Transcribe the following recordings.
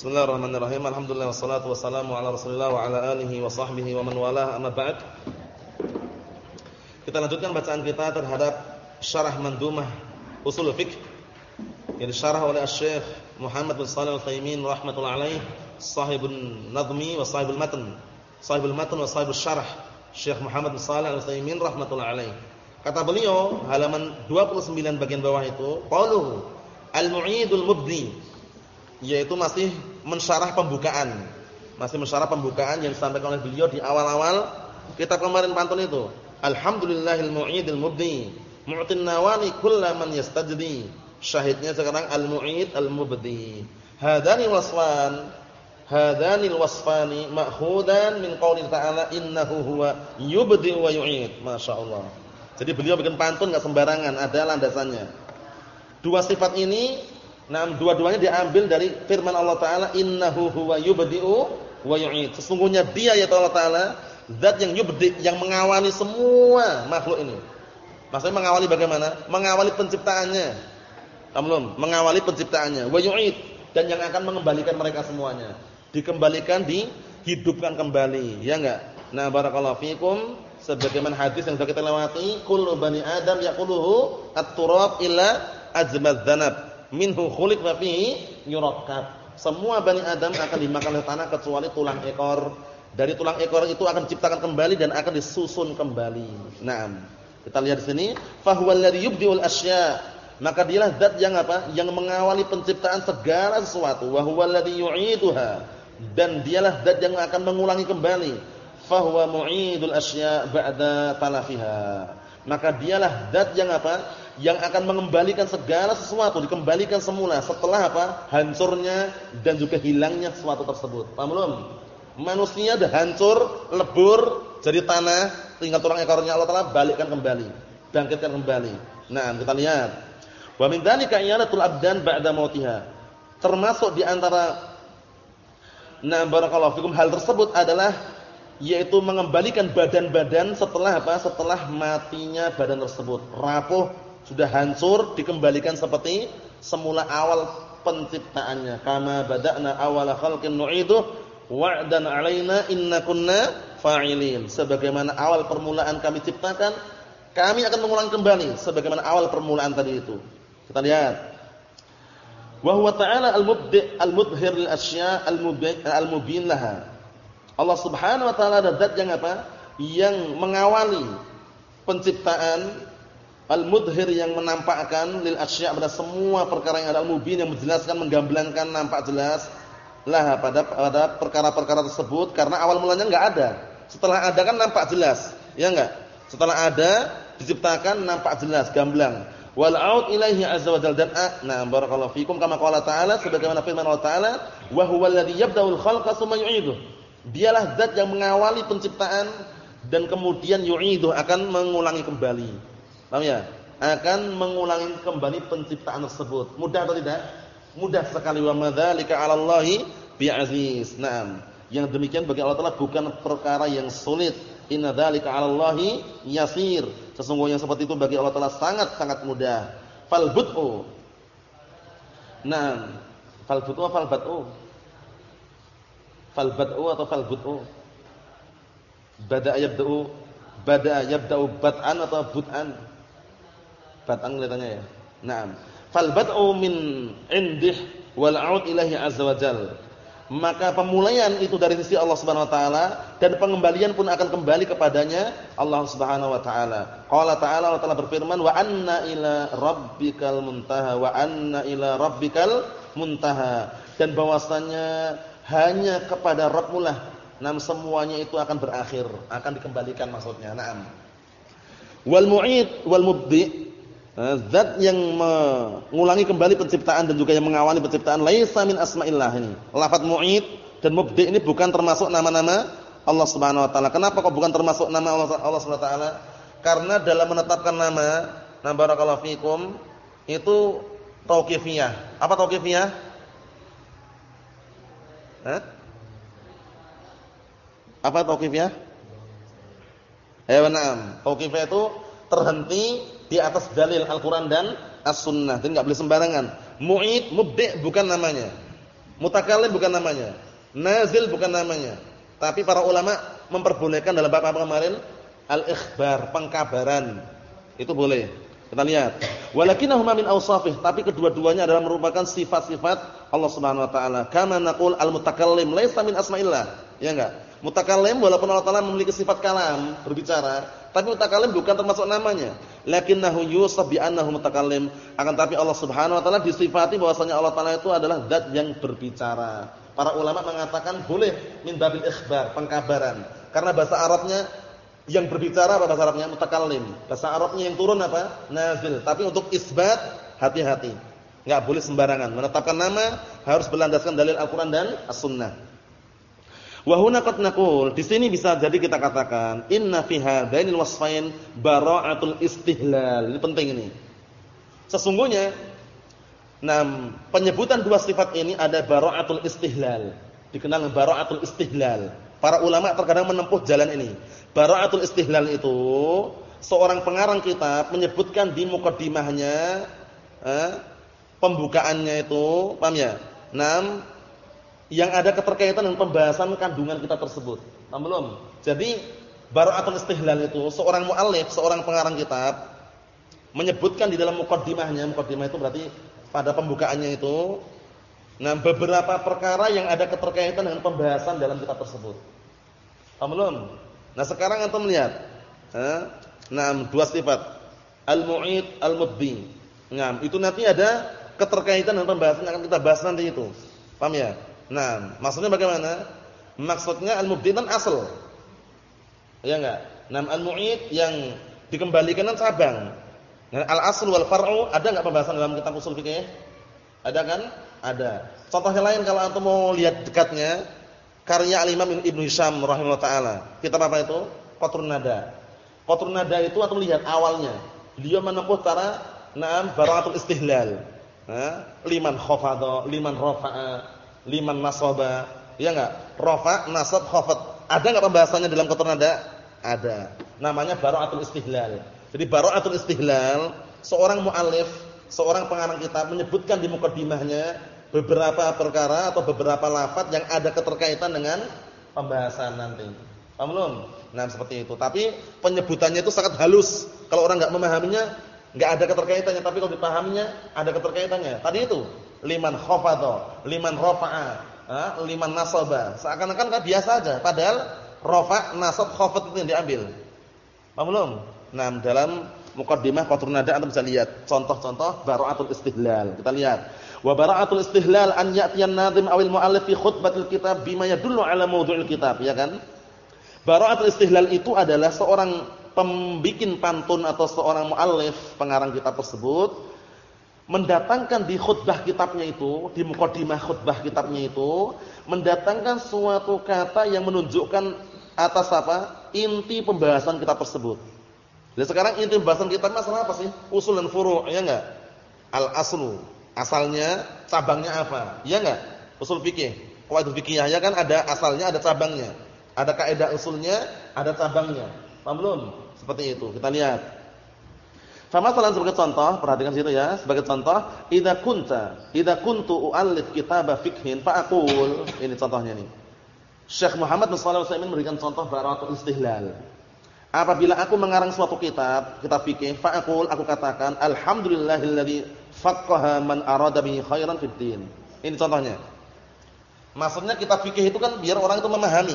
Bismillahirrahmanirrahim. Alhamdulillah wassalatu wassalamu ala Rasulillah wa ala alihi wa sahbihi wa man walah. Amma ba'd. Kita lanjutkan bacaan kita terhadap syarah mandumah usul fiqh yang disyarah oleh Syekh Muhammad bin Shalih Al-Utsaimin rahimatullah alaih, sahibun nadmi wa sahibul matn. Sahibul matn wa sahibus syarah. Syekh Muhammad bin Shalih Al-Utsaimin rahimatullah alaih. Kata beliau halaman 29 bagian bawah itu, qauluhu al-mu'idul mubni yaitu masih mensyarah pembukaan. Masih mensyarah pembukaan yang disampaikan oleh beliau di awal-awal kitab kemarin pantun itu. Alhamdulillahil mu'idil mubdi, mu'tin nawani kullaman yastajdi. Syahidnya sekarang al-mu'id al-mubdi. Hadani wasfan hadani wasfani ma'khudan min qouli ta'ala innahu huwa yubdi wa yu'id. Masyaallah. Jadi beliau bikin pantun enggak sembarangan, ada landasannya. Dua sifat ini Nah, dua-duanya diambil dari firman Allah Taala, "Innahu huwa yubdi'u wa yu'id." Sesungguhnya Dia ya Allah Taala, zat yang yubdi, yang mengawali semua makhluk ini. Maksudnya mengawali bagaimana? Mengawali penciptaannya. Belum, mengawali penciptaannya. Wa yu'id dan yang akan mengembalikan mereka semuanya. Dikembalikan, dihidupkan kembali, ya enggak? Nah, barakallahu fikum sebagaimana hadis yang sudah kita lewati, kullu bani adam yaquluhu at-turab illa azmaz dzanab minhu khuliq wa fihi yurakkab. Semua bani Adam akan dimakan oleh tanah kecuali tulang ekor. Dari tulang ekor itu akan diciptakan kembali dan akan disusun kembali. Naam. Kita lihat di sini, fa huwal ladzi yubdi'ul asya. Maka dialah zat yang apa? Yang mengawali penciptaan segala sesuatu. Wa huwal ladzi yu'iduha. Dan dialah zat yang akan mengulangi kembali. Fa huwa mu'idul asya ba'da talafiha. Maka dialah zat yang apa? Yang akan mengembalikan segala sesuatu, dikembalikan semula setelah apa? hancurnya dan juga hilangnya sesuatu tersebut. Paham belum? Manusia dah hancur, lebur, jadi tanah, tinggal tulang ekornya Allah Taala balikkan kembali, bangkitkan kembali. Nah, kita lihat. Wa min dzalika iyalatul abdan ba'da mautiha. Termasuk di antara Nah, barakallahu fikum hal tersebut adalah yaitu mengembalikan badan-badan setelah apa? Setelah matinya badan tersebut. Rapuh, sudah hancur dikembalikan seperti semula awal penciptaannya. Kama bada'na awala khalqin nu'idu wa'dan 'alaina inna kunna fa'ilin. Sebagaimana awal permulaan kami ciptakan kami akan mengulang kembali sebagaimana awal permulaan tadi itu. Kita lihat. Wa huwa ta'ala al-mubdi' al-mudhhir lil asya' al-mubin laha. Allah Subhanahu wa taala adalah zat yang apa? Yang mengawali penciptaan Al-mudhir yang menampakkan lil asya' pada semua perkara yang ada al-mubin yang menjelaskan menggamblangkan nampak jelas lah pada pada perkara-perkara tersebut karena awal mulanya enggak ada. Setelah ada kan nampak jelas, ya enggak? Setelah ada diciptakan nampak jelas, gamblang. Wal aud ilaihi azza wa jalla dan nah barakallahu fikum kama qala ta'ala sebagaimana firman Allah taala wa huwal ladzi yabda'ul khalqa tsumma yu'iduh. Dialah zat yang mengawali penciptaan dan kemudian yu'iduh akan mengulangi kembali. Paham ya? Akan mengulangi kembali penciptaan tersebut. Mudah atau tidak? Mudah sekali wa madzalika 'ala Allahi bi'aziz. Naam. Yang demikian bagi Allah Taala bukan perkara yang sulit. Inna dzalika 'ala yasir. Sesungguhnya seperti itu bagi Allah Taala sangat-sangat mudah. Fal bud'u. Naam. Fal bud'u fal bad'u? Fal bad'u atau fal bud'u? Bada'a yabda'u bada'a yabda'u bad'an atau bud'an? Batang kelihatannya ya. Naam. Fal bad'u min indih wal 'aud ilahi azza wajal. Maka pemulaian itu dari sisi Allah Subhanahu wa taala dan pengembalian pun akan kembali kepadanya Allah Subhanahu wa taala. Qala ta'ala Allah taala berfirman wa anna ila rabbikal muntaha wa anna ila rabbikal muntaha dan bahwasanya hanya kepada Rabbmu lah nam semuanya itu akan berakhir, akan dikembalikan maksudnya. Naam. Wal mu'id wal mubdi zat yang mengulangi kembali penciptaan dan juga yang mengawali penciptaan laisa min asma'illah ini. Lafaz mu'id dan mubdi ini bukan termasuk nama-nama Allah Subhanahu wa taala. Kenapa kok bukan termasuk nama Allah, Subhanahu wa taala? Karena dalam menetapkan nama, nama barakallahu fikum itu tauqifiyah. Apa tauqifiyah? Hah? Apa tauqifiyah? Ya, benar. Tauqifiyah itu terhenti di atas dalil Al-Qur'an dan As-Sunnah. Jadi enggak boleh sembarangan. Mu'id, mubdi' bukan namanya. Mutakallim bukan namanya. Nazil bukan namanya. Tapi para ulama memperbolehkan dalam bab apa kemarin? Al-ikhbar, pengkabaran. Itu boleh. Kita lihat. Walakinnahuma min awsafih, tapi kedua-duanya adalah merupakan sifat-sifat Allah Subhanahu wa taala. Kama naqul al-mutakallim laisa min asma'illah. Ya enggak? Mutakallim walaupun Allah taala memiliki sifat kalam, berbicara, tapi mutakallim bukan termasuk namanya. Lakinnahu yusab bi annahu mutakallim. Akan tapi Allah Subhanahu wa taala disifati bahwasanya Allah taala itu adalah zat yang berbicara. Para ulama mengatakan boleh min babil ikhbar, pengkabaran. Karena bahasa Arabnya yang berbicara apa bahasa Arabnya mutakallim. Bahasa Arabnya yang turun apa? Nazil. Tapi untuk isbat hati-hati. Enggak boleh sembarangan. Menetapkan nama harus berlandaskan dalil Al-Qur'an dan As-Sunnah. Wa huna qad naqul, di sini bisa jadi kita katakan inna fi hadainil wasfain bara'atul istihlal. Ini penting ini. Sesungguhnya nah penyebutan dua sifat ini ada bara'atul istihlal. Dikenal bara'atul istihlal. Para ulama terkadang menempuh jalan ini. Bara'atul istihlal itu seorang pengarang kitab menyebutkan di mukadimahnya eh, pembukaannya itu, paham ya? Nam yang ada keterkaitan dengan pembahasan kandungan kita tersebut. Paham belum? Jadi bara'atul istihlal itu seorang muallif, seorang pengarang kitab menyebutkan di dalam mukadimahnya, mukadimah itu berarti pada pembukaannya itu nah beberapa perkara yang ada keterkaitan dengan pembahasan dalam kitab tersebut. Paham belum? Nah sekarang antum melihat, nah dua sifat al-mu'id, al-mubdi. Nah itu nanti ada keterkaitan dengan pembahasan yang akan kita bahas nanti itu. Paham ya? Nah maksudnya bagaimana? Maksudnya al-mubdi kan asal, ya enggak? Nah al-mu'id yang dikembalikan kan cabang. Nah al-asl wal far'u ada enggak pembahasan dalam kitab usul fikih? Ada kan? Ada. Contohnya lain kalau antum mau lihat dekatnya, karya al-Imam Ibnu Hisham rahimahullah taala. Kitab apa itu? Qatrun Nada. Qatrun Nada itu atau lihat awalnya. Beliau menempuh cara na'am bara'atul istihlal. Ha? Liman khafadha, liman rafa'a, liman nasaba. Ya enggak? Rafa, nasab, khafad. Ada enggak pembahasannya dalam Qatrun Nada? Ada. Namanya bara'atul istihlal. Jadi bara'atul istihlal, seorang muallif, seorang pengarang kitab menyebutkan di mukadimahnya beberapa perkara atau beberapa lafaz yang ada keterkaitan dengan pembahasan nanti. Paham belum? Nah, seperti itu. Tapi penyebutannya itu sangat halus. Kalau orang enggak memahaminya, enggak ada keterkaitannya, tapi kalau dipahaminya ada keterkaitannya. Tadi itu, liman khafadha, liman rafa'a, liman nasaba. Seakan-akan kan biasa aja, padahal rafa', nasab, khafad itu yang diambil. Paham belum? Nah, dalam mukaddimah Qatrun Nada Anda bisa lihat contoh-contoh bara'atul istihlal. Kita lihat. Wa bara'atul istihlal an ya'tiyan nadhim awil mu'allif fi khutbatil kitab bima yadullu ala mawdu'il kitab, ya kan? Bara'atul istihlal itu adalah seorang pembikin pantun atau seorang mu'allif pengarang kitab tersebut mendatangkan di khutbah kitabnya itu, di mukaddimah khutbah kitabnya itu, mendatangkan suatu kata yang menunjukkan atas apa? inti pembahasan kitab tersebut. Jadi sekarang inti pembahasan kitab masalah apa sih? Usul dan furu', ya enggak? Al-aslu Asalnya, cabangnya apa? Iya enggak? Usul fikih. Qaidah fikih ya kan ada asalnya, ada cabangnya. Ada kaidah usulnya, ada cabangnya. Paham belum? Seperti itu. Kita lihat. Famasalan sebagai contoh, perhatikan situ ya, sebagai contoh, idza kunta, idza kuntu u'allif kitaba fikhin fa aqul, ini contohnya nih. Syekh Muhammad bin Shalih Al-Utsaimin memberikan contoh baratul istihlal. Apabila aku mengarang suatu kitab, kitab fikih, fa aqul, aku katakan alhamdulillahilladzi faqqaha man arada bihi khairan fid din. Ini contohnya. Maksudnya kitab fikih itu kan biar orang itu memahami.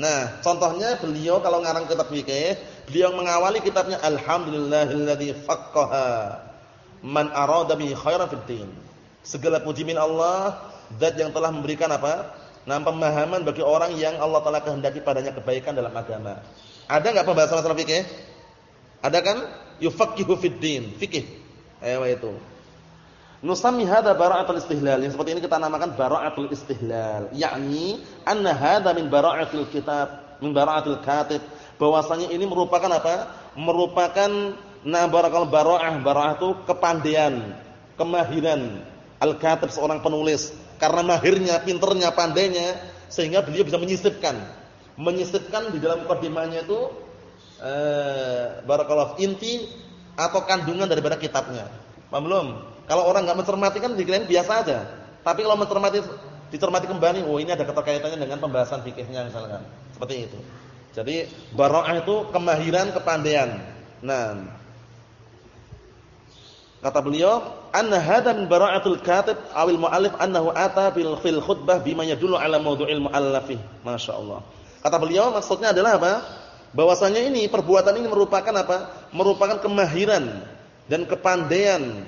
Nah, contohnya beliau kalau ngarang kitab fikih, beliau mengawali kitabnya alhamdulillahilladzi faqqaha man arada bihi khairan fid din. Segala puji min Allah, zat yang telah memberikan apa? Nah, pemahaman bagi orang yang Allah Taala kehendaki padanya kebaikan dalam agama. Ada enggak pembahasan masalah fikih? Ada kan? Yufaqihu fid din, fikih. Ayo itu. Nusami hadza bara'atul istihlal. Yang seperti ini kita namakan bara'atul istihlal, yakni anna hadza min bara'atil kitab, min bara'atil katib. Bahwasanya ini merupakan apa? Merupakan na barakal bara'ah. Bara'ah itu kepandaian, kemahiran al-katib seorang penulis. Karena mahirnya, pinternya, pandainya sehingga beliau bisa menyisipkan. Menyisipkan di dalam mukadimahnya itu eh inti atau kandungan daripada kitabnya. Paham belum? Kalau orang nggak mencermati kan dikirain biasa aja. Tapi kalau mencermati dicermati kembali, oh ini ada keterkaitannya dengan pembahasan fikihnya misalkan. Seperti itu. Jadi bara'ah itu kemahiran, kepandaian. Nah, kata beliau, anna hadha min bara'atul katib awil mu'allif annahu ata bil fil khutbah bima yadullu ala mawdu'il mu'allafih. Masyaallah. Kata beliau maksudnya adalah apa? Bahwasanya ini perbuatan ini merupakan apa? Merupakan kemahiran dan kepandaian.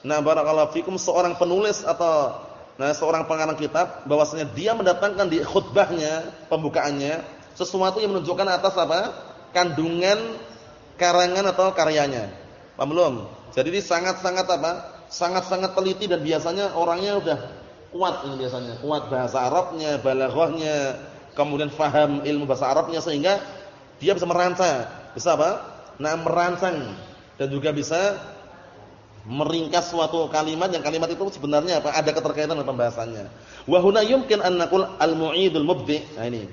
Nah, barakallahu fikum seorang penulis atau nah seorang pengarang kitab bahwasanya dia mendatangkan di khutbahnya, pembukaannya sesuatu yang menunjukkan atas apa? kandungan karangan atau karyanya. Paham belum? Jadi ini sangat-sangat apa? Sangat-sangat teliti dan biasanya orangnya udah kuat ini biasanya, kuat bahasa Arabnya, balaghahnya, kemudian faham ilmu bahasa Arabnya sehingga dia bisa merancang, bisa apa? Nah, merancang dan juga bisa meringkas suatu kalimat yang kalimat itu sebenarnya apa? Ada keterkaitan dengan pembahasannya. Wa huna yumkin an naqul al-mu'idul mubdi. Nah ini.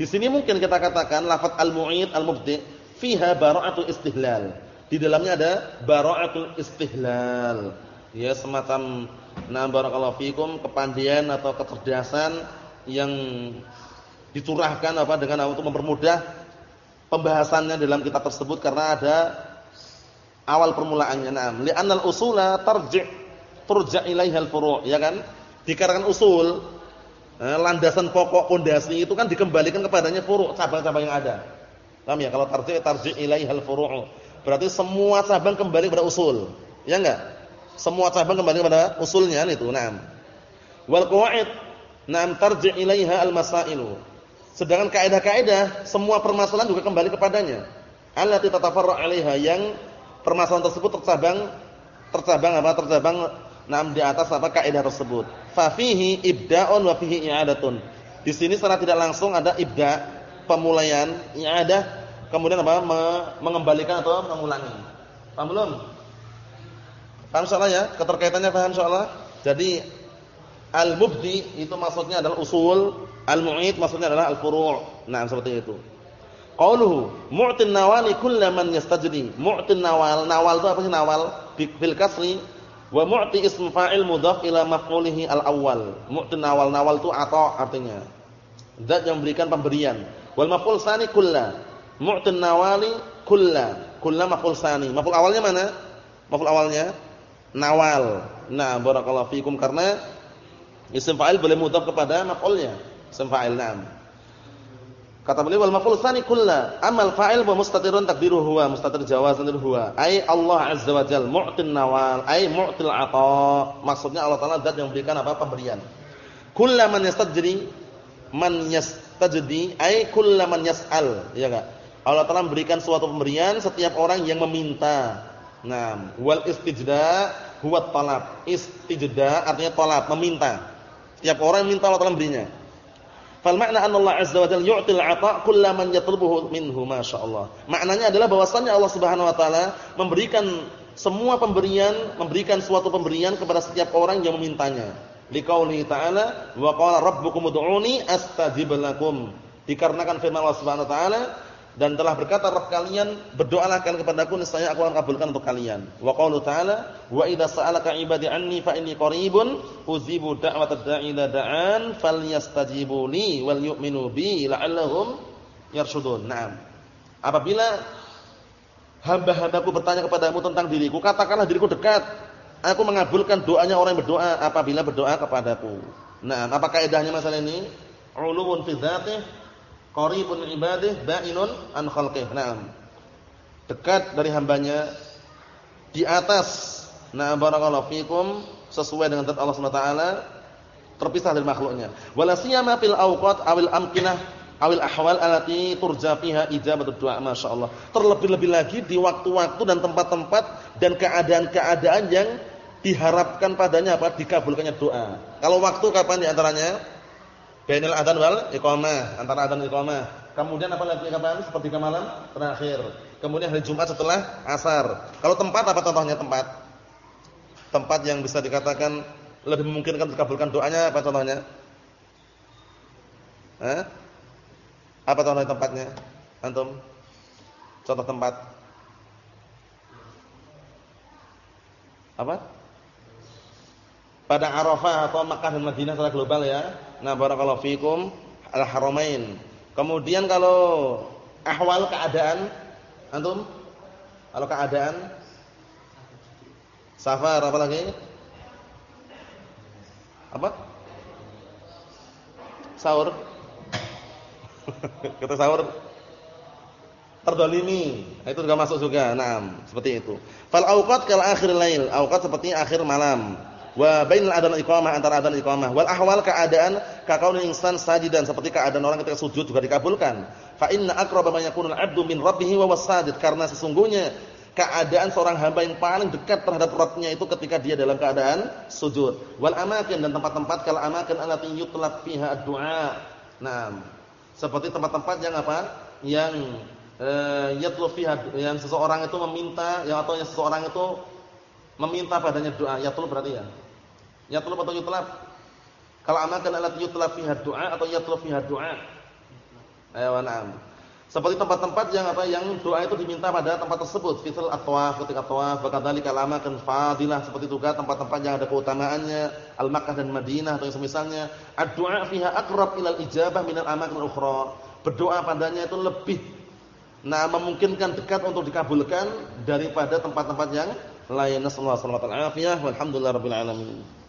Di sini mungkin kita katakan lafaz al-mu'id al-mubdi fiha bara'atul istihlal di dalamnya ada bara'atul istihlal. Ya semacam na barakallahu fikum kepandian atau kecerdasan yang dicurahkan apa dengan untuk mempermudah pembahasannya dalam kitab tersebut karena ada awal permulaannya. Naam, li'annal usula tarji' turja' ilaihal furu', ya kan? Dikarenakan usul eh, landasan pokok pondasi itu kan dikembalikan kepadanya furu', cabang-cabang yang ada. Paham ya? Kalau tarji' tarji' ilaihal furu'. Berarti semua cabang kembali kepada usul. Ya enggak? Semua cabang kembali kepada usulnya itu. Naam. Wal qawaid na'am tarji' ilaiha al-masailu. Sedangkan kaidah-kaidah semua permasalahan juga kembali kepadanya. Allati tatafarra' 'alaiha yang permasalahan tersebut tercabang tercabang apa? Tercabang na'am di atas apa kaidah tersebut. Fa fihi ibda'un wa fihi i'adatun. Di sini secara tidak langsung ada ibda, pemulaian, i'adah kemudian apa? mengembalikan atau mengulangi. Paham belum? Paham soalnya ya? Keterkaitannya paham soalnya? Jadi al-mubdi itu maksudnya adalah usul, al-mu'id maksudnya adalah al-furu'. Nah, seperti itu. Qauluhu mu'tin nawali kullaman yastajri. Mu'tin nawal, nawal itu apa sih nawal? Bil kasri wa mu'ti ism fa'il mudhaf ila maf'ulihi al-awwal. Mu'tin nawal, nawal itu atau artinya zat yang memberikan pemberian. Wal maf'ul tsani kullu Mu'tin nawali kulla. Kulla maf'ul sani. Maf'ul awalnya mana? Maf'ul awalnya nawal. Nah, barakallahu fikum karena isim fa'il boleh mudhaf kepada maf'ulnya. Isim fa'il, na'am. Kata beliau wal maf'ul tsani kulla. Amal fa'il wa mustatirun takdiruhu huwa, mustatir jawazan huwa. Ai Allah azza wa jalla mu'tin nawal, ai mu'til 'ata. Maksudnya Allah Taala zat yang memberikan apa? pemberian. Kullaman yastajri man yastajdi ai kullaman yas'al, ya enggak? Allah telah memberikan suatu pemberian setiap orang yang meminta. Nah, wal istijda huwa talab. Istijda artinya talab, meminta. Setiap orang minta Allah telah memberinya. Fal makna anna Allah azza wa jalla yu'til 'ata kullaman yatlubuhu minhu masyaallah. Maknanya adalah bahwasannya Allah Subhanahu wa taala memberikan semua pemberian, memberikan suatu pemberian kepada setiap orang yang memintanya. Liqauli ta'ala wa qala rabbukum ud'uni astajib lakum. Dikarenakan firman Allah Subhanahu wa taala dan telah berkata Rabb kalian berdoalah kalian kepadaku niscaya aku akan kabulkan untuk kalian. Wa qaulu ta'ala wa idza sa'alaka 'ibadi 'anni fa inni qaribun uzibu da'watad da'i idza da'an falyastajibu li wal yu'minu bi la'allahum yarshudun. Naam. Apabila hamba-hambaku bertanya kepadamu tentang diriku, katakanlah diriku dekat. Aku mengabulkan doanya orang yang berdoa apabila berdoa kepadaku. Nah, apa kaidahnya masalah ini? Ulumun fi dzatihi qaribun ibadih ba'inun an khalqih. Naam. Dekat dari hambanya di atas. Nah, barakallahu fikum sesuai dengan zat Allah Subhanahu wa taala terpisah dari makhluknya. Wala siyama fil awqat awil amkinah awil ahwal allati turja fiha ijabatud du'a masyaallah. Terlebih-lebih lagi di waktu-waktu dan tempat-tempat dan keadaan-keadaan yang diharapkan padanya apa? dikabulkannya doa. Kalau waktu kapan di antaranya? Bainal adzan wal iqamah, antara adzan dan iqamah. Kemudian apa lagi kapan? Seperti malam terakhir. Kemudian hari Jumat setelah asar. Kalau tempat apa contohnya tempat? Tempat yang bisa dikatakan lebih memungkinkan dikabulkan doanya apa contohnya? Eh? Apa contoh tempatnya? Antum? Contoh tempat. Apa? Pada Arafah atau Makkah dan Madinah secara global ya. Nah, barakallahu fikum al-haramain. Kemudian kalau ahwal keadaan antum kalau keadaan safar apa lagi? Apa? Sahur. Kita sahur terdolimi. Itu juga masuk juga. Naam, seperti itu. Fal auqat kal akhir lail. Auqat seperti akhir malam. Wa bainal adzan iqamah antara adzan iqamah. Wal ahwal keadaan ka qaulil insan sajidan seperti keadaan orang ketika sujud juga dikabulkan. Fa inna aqraba ma yakunul 'abdu min rabbih wa wasajid karena sesungguhnya keadaan seorang hamba yang paling dekat terhadap Rabbnya itu ketika dia dalam keadaan sujud. Wal amakin dan tempat-tempat kal amakin allati yutlab fiha ad-du'a. Nah, seperti tempat-tempat yang apa? Yang eh, yatlub fiha yang seseorang itu meminta yang atau yang seseorang itu meminta padanya doa. Yatlub berarti ya. Yatlub atau yutlab? Kalau amakin allati yutlab fiha ad-du'a atau yatlub fiha ad-du'a. Ayo, na'am. Seperti tempat-tempat yang apa yang doa itu diminta pada tempat tersebut, fitr at-tawaf ketika tawaf, bakadzalika kan fadilah seperti juga tempat-tempat yang ada keutamaannya, Al-Makkah dan Madinah atau yang semisalnya. Ad-du'a fiha aqrab ilal ijabah minal amakin ukhra. Berdoa padanya itu lebih nah memungkinkan dekat untuk dikabulkan daripada tempat-tempat yang lain. Nasallahu alaihi wasallam. Walhamdulillah rabbil alamin.